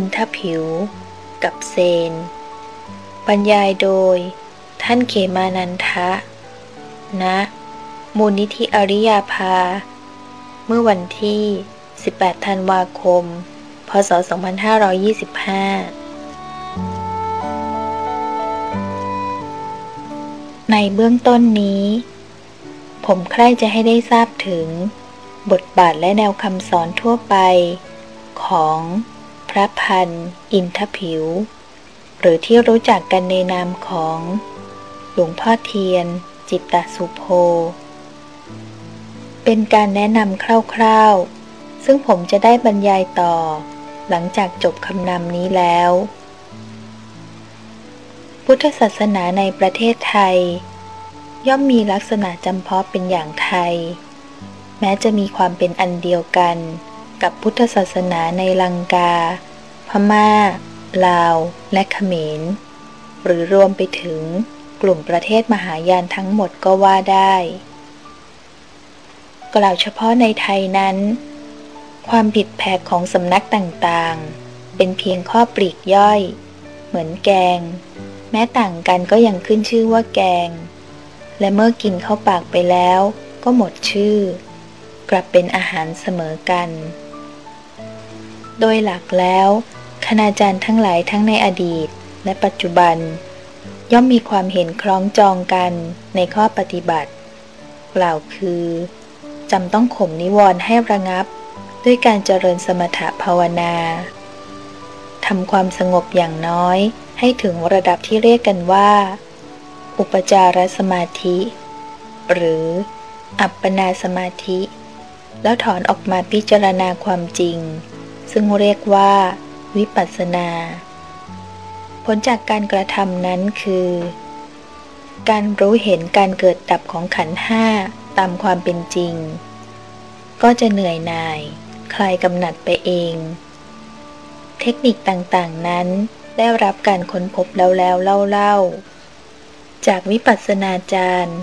อินทผิว กับเซน บรรยายโดย ท่านเขมานันทะณมูลนิธิอริยาภา เมื่อวันที่ 18 ธันวาคม พศ 2525 ในเบื้องต้นนี้ ผมใคร่จะให้ได้ทราบถึง บทบาทและแนวคำสอนทั่วไปของ ระพันอินทผิว หรือที่รู้จักกันในนามของ หลวงพ่อเทียน จิตตสุโภ เป็นการแนะนำคร่าวๆ ซึ่งผมจะได้บรรยายต่อ หลังจากจบคำนำนี้แล้ว พุทธศาสนาในประเทศไทย ย่อมมีลักษณะจำเพาะเป็นอย่างไทย แม้จะมีความเป็นอันเดียวกันกับพุทธศาสนาในลังกา พมา่า ลาว และเขมร หรือรวมไปถึงกลุ่มประเทศมหายานทั้งหมดก็ว่าได้ กล่าวเฉพาะในไทยนั้น ความผิดแผกของสำนักต่างๆ เป็นเพียงข้อปลีกย่อย เหมือนแกง แม้ต่างกันก็ยังขึ้นชื่อว่าแกง และเมื่อกินเข้าปากไปแล้วก็หมดชื่อ กลับเป็นอาหารเสมอกัน โดยหลักแล้ว คณาจารย์ทั้งหลายทั้งในอดีตและปัจจุบัน ย่อมมีความเห็นคล้องจองกันในข้อปฏิบัติ กล่าวคือจำต้องข่มนิวรณ์ให้ระงับด้วยการเจริญสมถภาวนาทำความสงบอย่างน้อยให้ถึงระดับที่เรียกกันว่า อุปจารสมาธิ หรือ อัปปนาสมาธิ แล้วถอนออกมาพิจารณาความจริง ซึ่งเรียกว่า วิปัสสนา ผลจากการกระทำนั้นคือ การรู้เห็นการเกิดดับของขันห้าตามความเป็นจริง ก็จะเหนื่อยหน่าย คลายกำหนัดไปเอง เทคนิคต่างๆนั้นได้รับการค้นพบแล้วแล้วเล่าๆ จากวิปัสสนาจารย์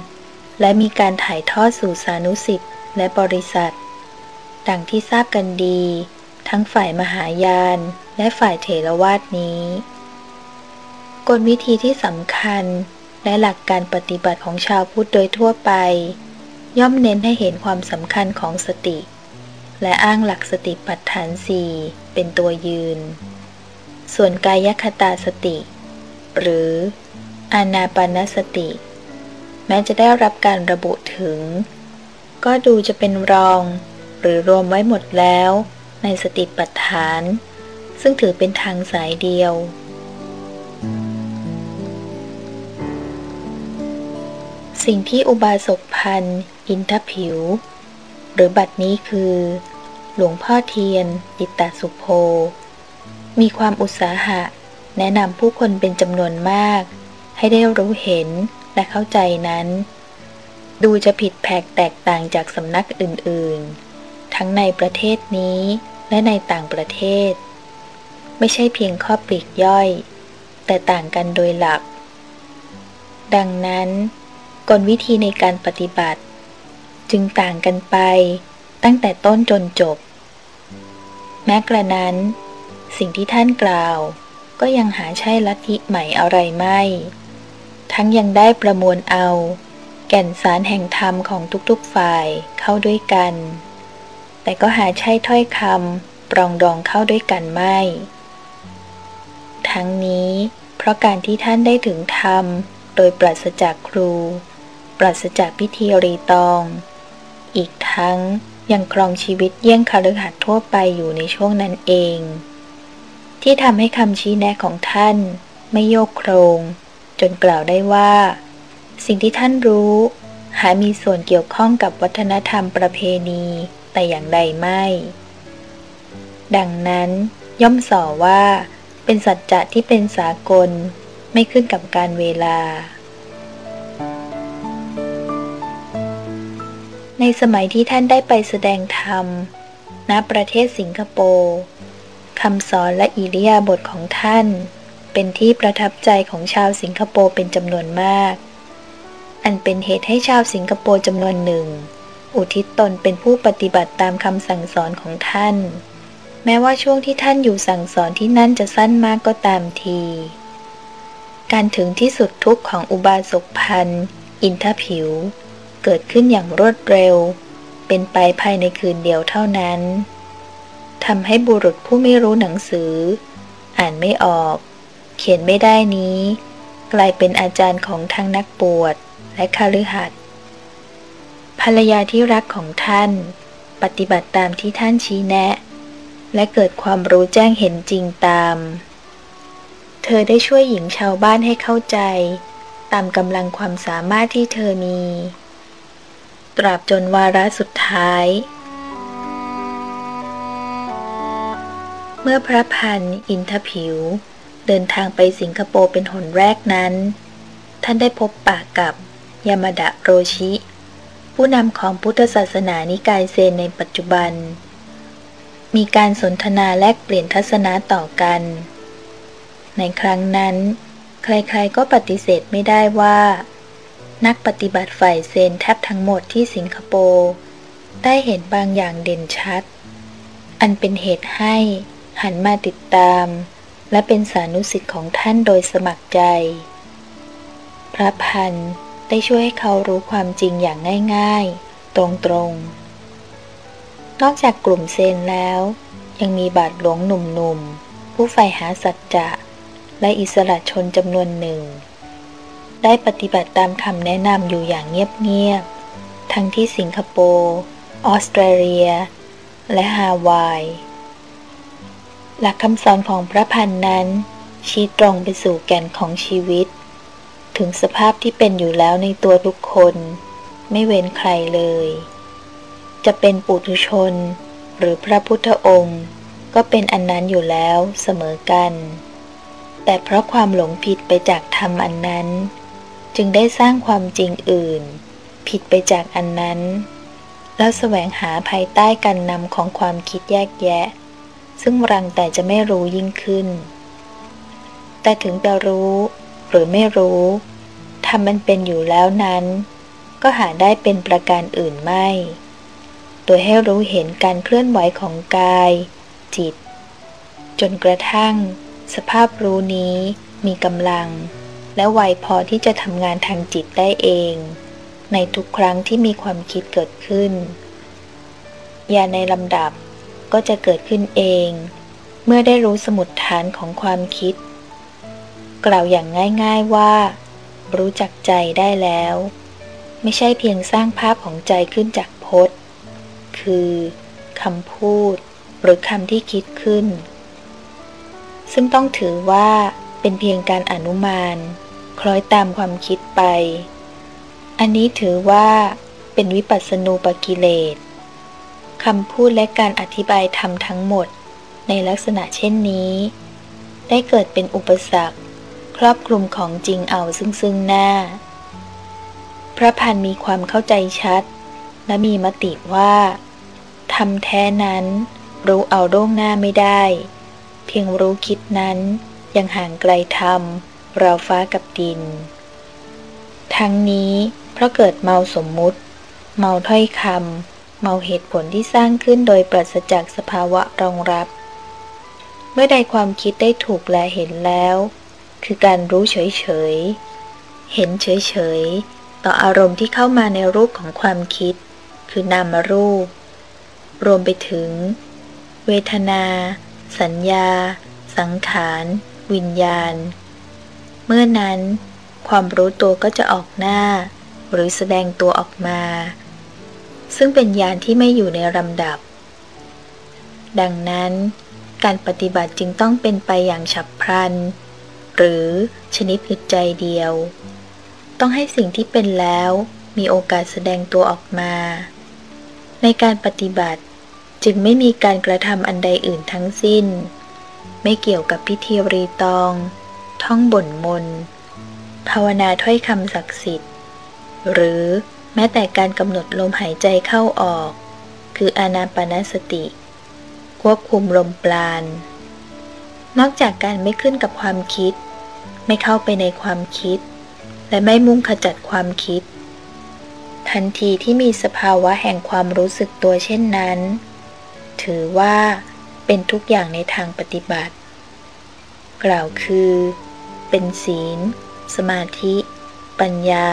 และมีการถ่ายทอดสู่สานุสิทธิ์และบริษัท ดังที่ทราบกันดี ทั้งฝ่ายมหายานและฝ่ายเถรวาทนี้ กลวิธีที่สำคัญและหลักการปฏิบัติของชาวพุทธโดยทั่วไป ย่อมเน้นให้เห็นความสำคัญของสติ และอ้างหลักสติปัฏฐานสี่เป็นตัวยืน ส่วนกายคตาสติ หรืออานาปานสติ แม้จะได้รับการระบุถึง ก็ดูจะเป็นรอง หรือรวมไว้หมดแล้ว ในสติปัฏฐาน ซึ่งถือเป็นทางสายเดียว สิ่งที่อุบาสกพันอินทผิว หรือบัดนี้คือ หลวงพ่อเทียนจิตตสุโภมีความอุตสาหะ แนะนำผู้คนเป็นจำนวนมาก ให้ได้รู้เห็นและเข้าใจนั้น ดูจะผิดแผกแตกต่างจากสำนักอื่น ๆ ทั้งในประเทศนี้ และในต่างประเทศ ไม่ใช่เพียงข้อปลีกย่อย แต่ต่างกันโดยหลัก ดังนั้น กลวิธีในการปฏิบัติ จึงต่างกันไปตั้งแต่ต้นจนจบ แม้กระนั้น สิ่งที่ท่านกล่าว ก็ยังหาใช่ลัทธิใหม่อะไรไม่ ทั้งยังได้ประมวลเอา แก่นสารแห่งธรรมของทุกๆฝ่ายเข้าด้วยกัน แต่ก็หาใช่ถ้อยคำปรองดองเข้าด้วยกันไม่ ทั้งนี้ เพราะการที่ท่านได้ถึงธรรม โดยปราศจากครู ปราศจากพิธีรีตอง อีกทั้งยังครองชีวิตเยี่ยงคาฤหัสถ์ทั่วไปอยู่ในช่วงนั้นเอง ที่ทำให้คำชี้แนะของท่าน ไม่โยกโครง จนกล่าวได้ว่า สิ่งที่ท่านรู้ หามีส่วนเกี่ยวข้องกับวัฒนธรรมประเพณี แต่อย่างใดไม่ ดังนั้นย่อมส่อว่า เป็นสัจจะที่เป็นสากลไม่ขึ้นกับการเวลา ในสมัยที่ท่านได้ไปแสดงธรรม ณประเทศสิงคโปร์คำสอนและอิริยาบถของท่าน เป็นที่ประทับใจของชาวสิงคโปร์เป็นจำนวนมาก อันเป็นเหตุให้ชาวสิงคโปร์จำนวนหนึ่ง อุทิศตนเป็นผู้ปฏิบัติตามคำสั่งสอนของท่าน แม้ว่าช่วงที่ท่านอยู่สั่งสอนที่นั่นจะสั้นมากก็ตามที การถึงที่สุดทุกข์ของอุบาสกพันอินทผิว เกิดขึ้นอย่างรวดเร็ว เป็นไปภายในคืนเดียวเท่านั้นทำให้บุรุษผู้ไม่รู้หนังสือ อ่านไม่ออก เขียนไม่ได้นี้ กลายเป็นอาจารย์ของทั้งนักบวชและคาลือหัด ภรรยาที่รักของท่าน ปฏิบัติตามที่ท่านชี้แนะ และเกิดความรู้แจ้งเห็นจริงตาม เธอได้ช่วยหญิงชาวบ้านให้เข้าใจ ตามกำลังความสามารถที่เธอมี ตราบจนวาระสุดท้าย เมื่อพระพันอินทผิว เดินทางไปสิงคโปร์เป็นหนแรกนั้น ท่านได้พบปากกับยามาดะโรชิ ผู้นำของพุทธศาสนานิกายเซนในปัจจุบัน มีการสนทนาแลกเปลี่ยนทัศนะต่อกัน ในครั้งนั้น ใครๆก็ปฏิเสธไม่ได้ว่า นักปฏิบัติฝ่ายเซนแทบทั้งหมดที่สิงคโปร์ได้เห็นบางอย่างเด่นชัด อันเป็นเหตุให้หันมาติดตาม และเป็นสานุสิทธิ์ของท่านโดยสมัครใจ พระพัน ได้ช่วยให้เขารู้ความจริงอย่างง่ายๆ ตรงๆ นอกจากกลุ่มเซนแล้ว ยังมีบาทหลวงหนุ่มๆ ผู้ใฝ่หาสัจจะ และอิสระชนจำนวนหนึ่ง ได้ปฏิบัติตามคำแนะนำอยู่อย่างเงียบๆ ทั้งที่สิงคโปร์ออสเตรเลีย และฮาวาย หลักคำสอนของพระพันนั้น ชี้ตรงไปสู่แก่นของชีวิต ถึงสภาพที่เป็นอยู่แล้วในตัวทุกคน ไม่เว้นใครเลย จะเป็นปุถุชน หรือพระพุทธองค์ ก็เป็นอันนั้นอยู่แล้วเสมอกัน แต่เพราะความหลงผิดไปจากธรรมอันนั้น จึงได้สร้างความจริงอื่น ผิดไปจากอันนั้น แล้วแสวงหาภายใต้การนำของความคิดแยกแยะ ซึ่งรังแต่จะไม่รู้ยิ่งขึ้น แต่ถึงจะรู้ หรือไม่รู้ทำมันเป็นอยู่แล้วนั้น ก็หาได้เป็นประการอื่นไม่โดยให้รู้เห็นการเคลื่อนไหวของกาย จิต จนกระทั่ง สภาพรู้นี้มีกำลัง และไวพอที่จะทำงานทางจิตได้เอง ในทุกครั้งที่มีความคิดเกิดขึ้นยาในลำดับก็จะเกิดขึ้นเอง เมื่อได้รู้สมุดฐานของความคิด กล่าวอย่างง่ายๆว่า รู้จักใจได้แล้ว ไม่ใช่เพียงสร้างภาพของใจขึ้นจากพจน์ คือคำพูด หรือคำที่คิดขึ้น ซึ่งต้องถือว่าเป็นเพียงการอนุมาน คล้อยตามความคิดไป อันนี้ถือว่าเป็นวิปัสสนูปกิเลสคำพูดและการอธิบายธรรมทั้งหมดในลักษณะเช่นนี้ ได้เกิดเป็นอุปสรรค ครอบคลุมของจริงเอาซึ่งซึ่งหน้า พระพันมีความเข้าใจชัด และมีมติว่าทำแท้นั้น รู้เอาโร่งหน้าไม่ได้ เพียงรู้คิดนั้นยังห่างไกลธรรมเราฟ้ากับดิน ทั้งนี้เพราะเกิดเมาสมมุติ เมาถ้อยคำเมาเหตุผลที่สร้างขึ้นโดยปราศจากสภาวะรองรับ เมื่อใดความคิดได้ถูกแลเห็นแล้ว คือการรู้เฉยๆ เห็นเฉยๆ ต่ออารมณ์ที่เข้ามาในรูปของความคิด คือนามรูป รวมไปถึง เวทนา สัญญา สังขาร วิญญาณ เมื่อนั้น ความรู้ตัวก็จะออกหน้า หรือแสดงตัวออกมา ซึ่งเป็นญาณที่ไม่อยู่ในลำดับ ดังนั้นการปฏิบัติจึงต้องเป็นไปอย่างฉับพลัน หรือชนิดอึดใจเดียว ต้องให้สิ่งที่เป็นแล้วมีโอกาสแสดงตัวออกมา ในการปฏิบัติจึงไม่มีการกระทำอันใดอื่นทั้งสิ้น ไม่เกี่ยวกับพิธีรีตอง ท่องบ่นมน ภาวนาถ้อยคำศักดิ์สิทธิ์ หรือแม้แต่การกำหนดลมหายใจเข้าออก คืออานาปานสติ ควบคุมลมปราณนอกจากการไม่ขึ้นกับความคิด ไม่เข้าไปในความคิด และไม่มุ่งขจัดความคิด ทันทีที่มีสภาวะแห่งความรู้สึกตัวเช่นนั้น ถือว่าเป็นทุกอย่างในทางปฏิบัติ กล่าวคือ เป็นศีล สมาธิ ปัญญา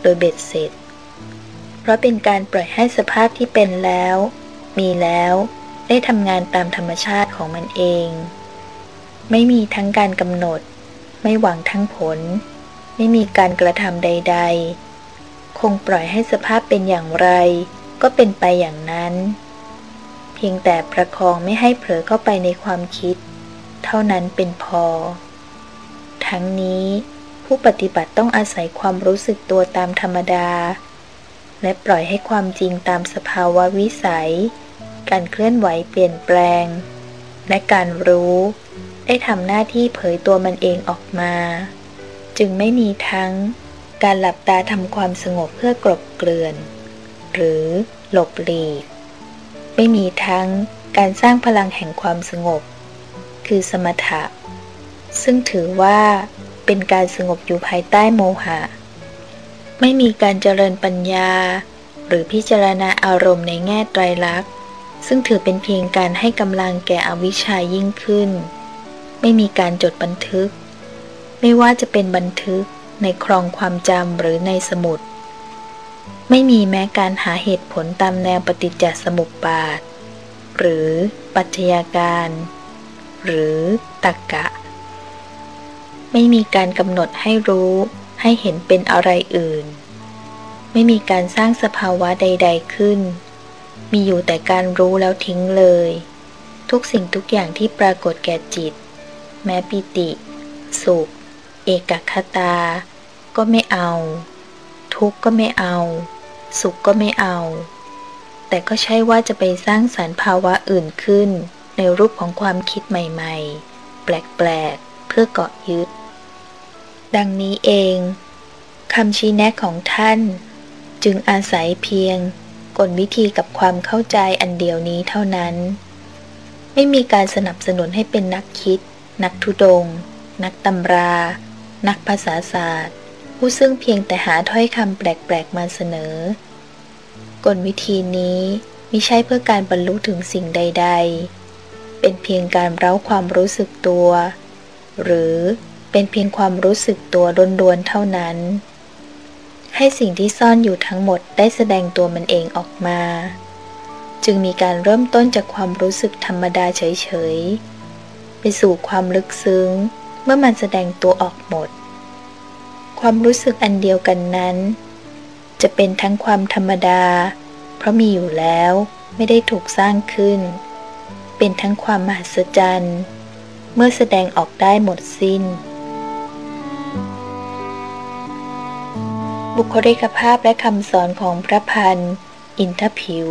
โดยเบ็ดเสร็จ เพราะเป็นการปล่อยให้สภาพที่เป็นแล้ว มีแล้วได้ทำงานตามธรรมชาติของมันเอง ไม่มีทั้งการกำหนด ไม่หวังทั้งผล ไม่มีการกระทำใด ๆ คงปล่อยให้สภาพเป็นอย่างไร ก็เป็นไปอย่างนั้น เพียงแต่ประคองไม่ให้เผลอเข้าไปในความคิด เท่านั้นเป็นพอ ทั้งนี้ผู้ปฏิบัติต้องอาศัยความรู้สึกตัวตามธรรมดา และปล่อยให้ความจริงตามสภาวะวิสัย การเคลื่อนไหวเปลี่ยนแปลง และการรู้ ได้ทำหน้าที่เผยตัวมันเองออกมา จึงไม่มีทั้งการหลับตาทำความสงบเพื่อกลบเกลื่อน หรือหลบหลีก ไม่มีทั้งการสร้างพลังแห่งความสงบ คือสมถะ ซึ่งถือว่าเป็นการสงบอยู่ภายใต้โมหะ ไม่มีการเจริญปัญญา หรือพิจารณาอารมณ์ในแง่ไตรลักษณ์ ซึ่งถือเป็นเพียงการให้กำลังแก่อวิชายิ่งขึ้น ไม่มีการจดบันทึก ไม่ว่าจะเป็นบันทึกในครองความจำหรือในสมุด ไม่มีแม้การหาเหตุผลตามแนวปฏิจจสมุปบาท หรือปัจจัยการ หรือตักกะ ไม่มีการกำหนดให้รู้ให้เห็นเป็นอะไรอื่น ไม่มีการสร้างสภาวะใด ๆขึ้น มีอยู่แต่การรู้แล้วทิ้งเลย ทุกสิ่งทุกอย่างที่ปรากฏแก่จิต แม้ปิติ สุข เอกคตา ก็ไม่เอา ทุกข์ก็ไม่เอา สุขก็ไม่เอา แต่ก็ใช่ว่าจะไปสร้างสารรค์ภาวะอื่นขึ้น ในรูปของความคิดใหม่ ๆ แปลกๆ เพื่อเกาะยึด ดังนี้เองคำชี้แนะของท่าน จึงอาศัยเพียง กลวิธีกับความเข้าใจอันเดียวนี้เท่านั้น ไม่มีการสนับสนุนให้เป็นนักคิด นักทุดง นักตำรา นักภาษาศาสตร์ ผู้ซึ่งเพียงแต่หาถ้อยคำแปลกๆมาเสนอ กลวิธีนี้ไม่ใช่เพื่อการบรรลุถึงสิ่งใด ๆ เป็นเพียงการเร้าความรู้สึกตัว หรือเป็นเพียงความรู้สึกตัวดวนๆเท่านั้น ให้สิ่งที่ซ่อนอยู่ทั้งหมดได้แสดงตัวมันเองออกมา จึงมีการเริ่มต้นจากความรู้สึกธรรมดาเฉยๆ ไปสู่ความลึกซึ้ง เมื่อมันแสดงตัวออกหมด ความรู้สึกอันเดียวกันนั้น จะเป็นทั้งความธรรมดา เพราะมีอยู่แล้วไม่ได้ถูกสร้างขึ้น เป็นทั้งความมหัศจรรย์ เมื่อแสดงออกได้หมดสิ้น บุคลิกภาพและคำสอนของพระพันอินทผิว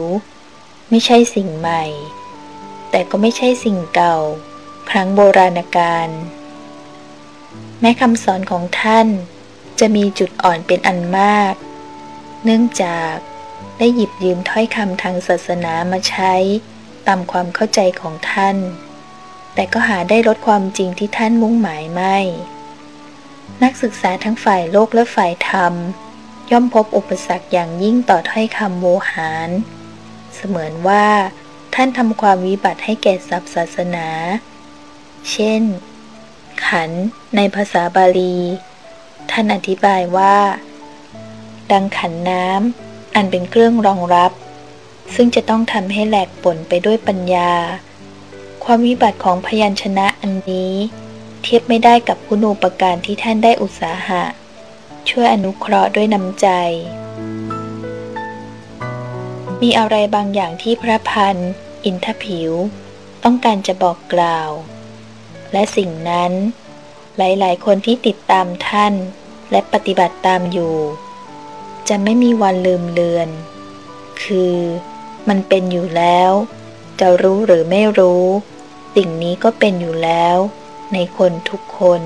ไม่ใช่สิ่งใหม่ แต่ก็ไม่ใช่สิ่งเก่า ครั้งโบราณกาลแม้คำสอนของท่านจะมีจุดอ่อนเป็นอันมาก เนื่องจากได้หยิบยืมถ้อยคำทางศาสนามาใช้ตามความเข้าใจของท่าน แต่ก็หาได้ลดความจริงที่ท่านมุ่งหมายไม่ นักศึกษาทั้งฝ่ายโลกและฝ่ายธรรม ย่อมพบอุปสรรคอย่างยิ่งต่อถ้อยคำโวหาร เสมือนว่า ท่านทำความวิบัติให้แก่ศัพท์ศาสนา เช่น ขันในภาษาบาลี ท่านอธิบายว่า ดังขันน้ำอันเป็นเครื่องรองรับ ซึ่งจะต้องทำให้แหลกป่นไปด้วยปัญญา ความวิบัติของพยัญชนะอันนี้ เทียบไม่ได้กับคุณูปการที่ท่านได้อุตสาหะ ช่วยอนุเคราะห์ด้วยน้ำใจ มีอะไรบางอย่างที่พระพันอินทผิว ต้องการจะบอกกล่าว และสิ่งนั้น หลายๆ คนที่ติดตามท่านและปฏิบัติตามอยู่ จะไม่มีวันลืมเลือน คือมันเป็นอยู่แล้ว จะรู้หรือไม่รู้ สิ่งนี้ก็เป็นอยู่แล้ว ในคนทุกคน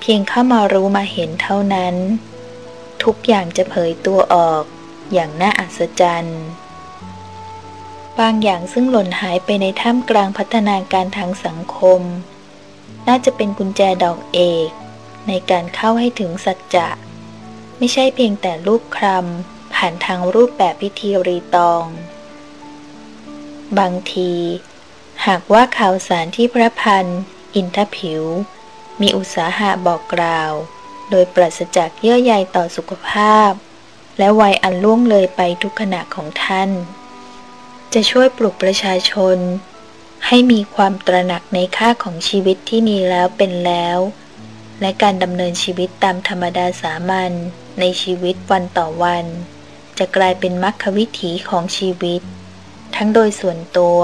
เพียงเข้ามารู้มาเห็นเท่านั้น ทุกอย่างจะเผยตัวออกอย่างน่าอัศจรรย์บางอย่างซึ่งหล่นหายไปในท่ามกลางพัฒนาการทางสังคม น่าจะเป็นกุญแจดอกเอก ในการเข้าให้ถึงสัจจะ ไม่ใช่เพียงแต่รูปคำผ่านทางรูปแบบพิธีรีตอง บางที หากว่าข่าวสารที่พระพันอินทผิว มีอุตสาหะบอกกล่าว โดยปราศจากเยื่อใยต่อสุขภาพ และวัยอันล่วงเลยไปทุกขณะของท่าน จะช่วยปลุกประชาชน ให้มีความตระหนักในค่าของชีวิตที่มีแล้วเป็นแล้ว และการดำเนินชีวิตตามธรรมดาสามัญในชีวิตวันต่อวัน จะกลายเป็นมรรควิถีของชีวิต ทั้งโดยส่วนตัว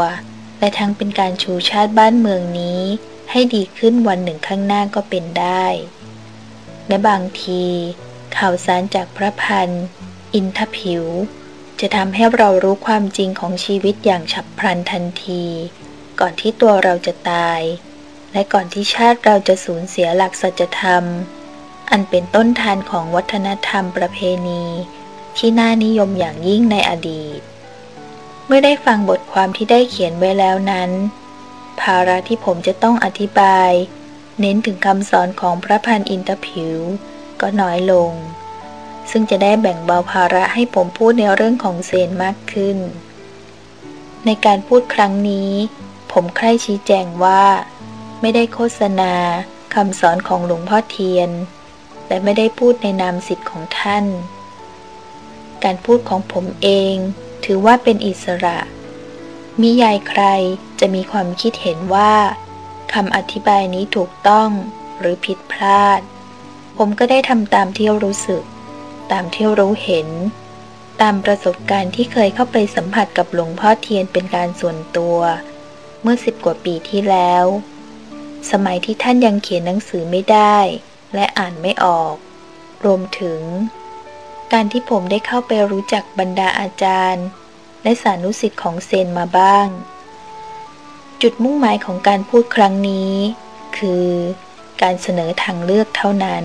และทั้งเป็นการชูชาติบ้านเมืองนี้ ให้ดีขึ้นวันหนึ่งข้างหน้าก็เป็นได้ และบางที ข่าวสารจากพระพันอินทผิว จะทำให้เรารู้ความจริงของชีวิตอย่างฉับพลันทันที ก่อนที่ตัวเราจะตาย และก่อนที่ชาติเราจะสูญเสียหลักสัจธรรม อันเป็นต้นทานของวัฒนธรรมประเพณี ที่น่านิยมอย่างยิ่งในอดีต เมื่อได้ฟังบทความที่ได้เขียนไว้แล้วนั้น ภาระที่ผมจะต้องอธิบาย เน้นถึงคำสอนของพระพันอินทผิว ก็น้อยลง ซึ่งจะได้แบ่งเบาภาระให้ผมพูดในเรื่องของเซนมากขึ้น ในการพูดครั้งนี้ ผมใคร่ชี้แจงว่า ไม่ได้โฆษณาคำสอนของหลวงพ่อเทียน และไม่ได้พูดในนามสิทธิ์ของท่าน การพูดของผมเองถือว่าเป็นอิสระ มิยายใครจะมีความคิดเห็นว่าคำอธิบายนี้ถูกต้องหรือผิดพลาด ผมก็ได้ทำตามที่รู้สึก ตามที่รู้เห็น ตามประสบการณ์ที่เคยเข้าไปสัมผัสกับหลวงพ่อเทียนเป็นการส่วนตัว เมื่อสิบกว่าปีที่แล้ว สมัยที่ท่านยังเขียนหนังสือไม่ได้ และอ่านไม่ออก รวมถึง การที่ผมได้เข้าไปรู้จักบรรดาอาจารย์ และสานุสิทธิ์ของเซนมาบ้าง จุดมุ่งหมายของการพูดครั้งนี้ คือ การเสนอทางเลือกเท่านั้น